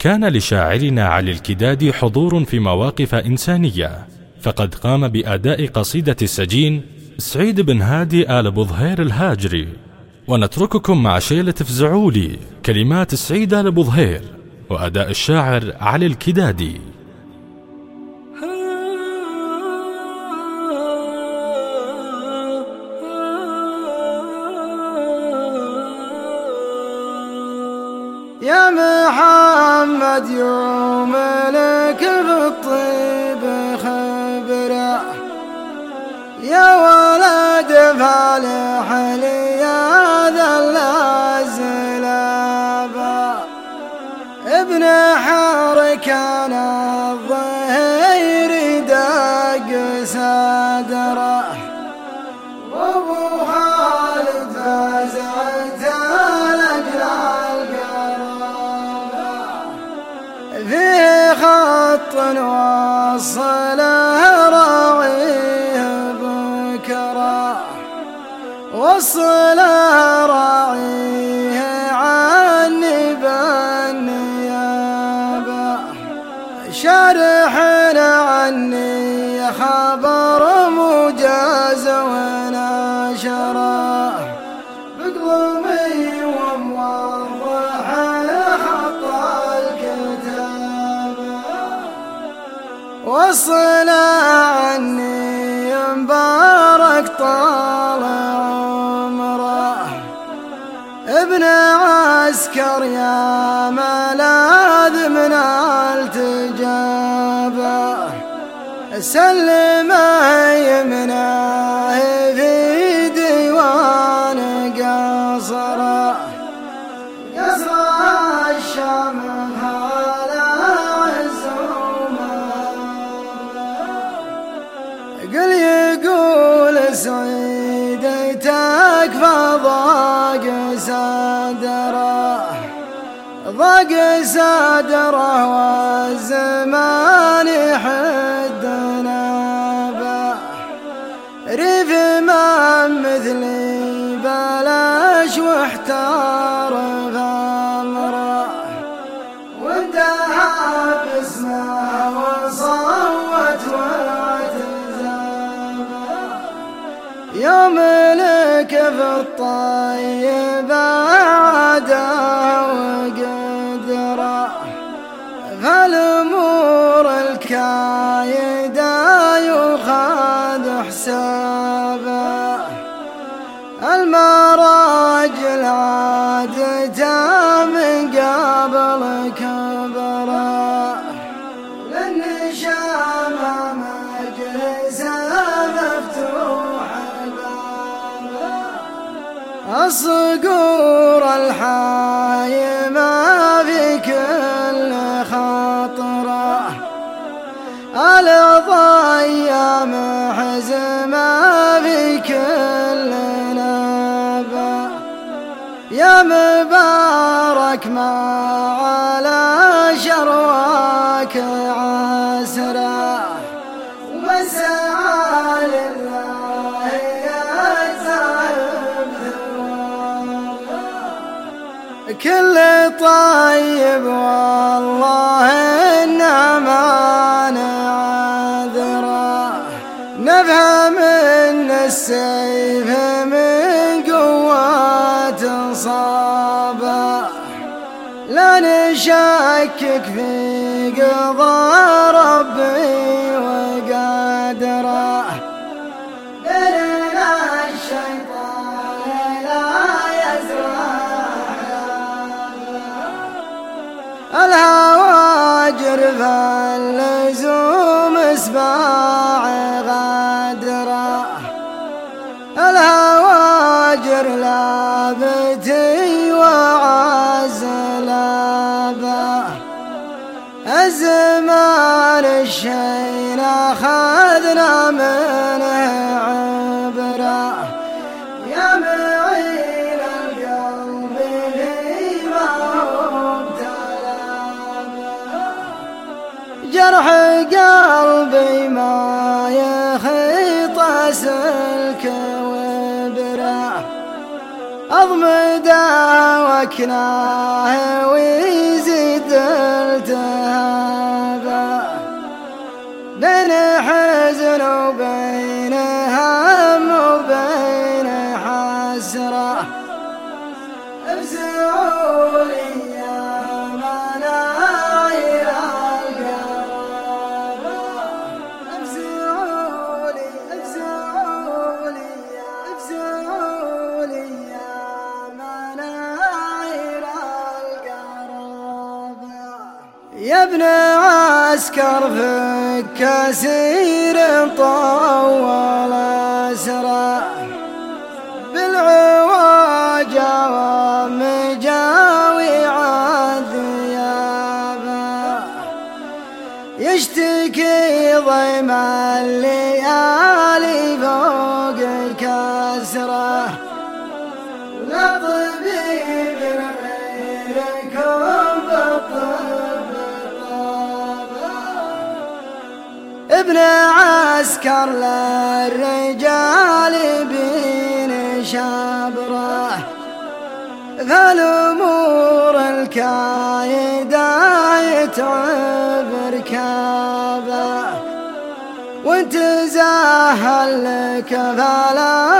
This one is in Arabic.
كان لشاعرنا علي الكدادي حضور في مواقف إنسانية فقد قام بأداء قصيدة السجين سعيد بن هادي آل بظهير الهاجري. ونترككم مع شيلة فزعولي كلمات سعيد آل بظهير وأداء الشاعر علي الكدادي. يا محمد يوم لك بالطيب خبره يا ولد فالح لي ذل الزلابة ابن حار كان الظهير دق صدره. وصله راعيه بكرة وصله راعيه عني بالنيابة شرح عني خبر وصل عني مبارك طال عمره. ابن عسكر يا ملاذ من التجابة. سلم يمناه في صدره والزمان يحدنا به ريف ما مثلي بلاش واحتار فامره وانتهى باسمه وصوت واعتزامه يوم لك في الطيب عاده وقدره فالامور الكايدة يخاذ حسابه. المراجل عادته من قبل كبره. للنشامة مجلسه مفتوح بابه. الصقور الحايمة حزمة في كل نبا يا مبارك ما على شرواك عسرة وسعى لله كل طيب والله نفهم ان السيف من قوات صابة. لا نشكك في قضاء ربي وقدره. الشيطان لا يزرع. الهواجر فاللزوم اسباع غادرة. الهواجر لابتي وعزلابة الزمان الشين أخذنا منه سلك وبره أضمده وكناه ويزيد يا ابن عسكر في كثير طول أسرى بالعواجة ومجاوي عذيابا يشتكي ضيم الليالي ابن عسكر للرجال بين شابرة. فالامور الكايدة يتعب ركابه وانت زاهل لك فالامر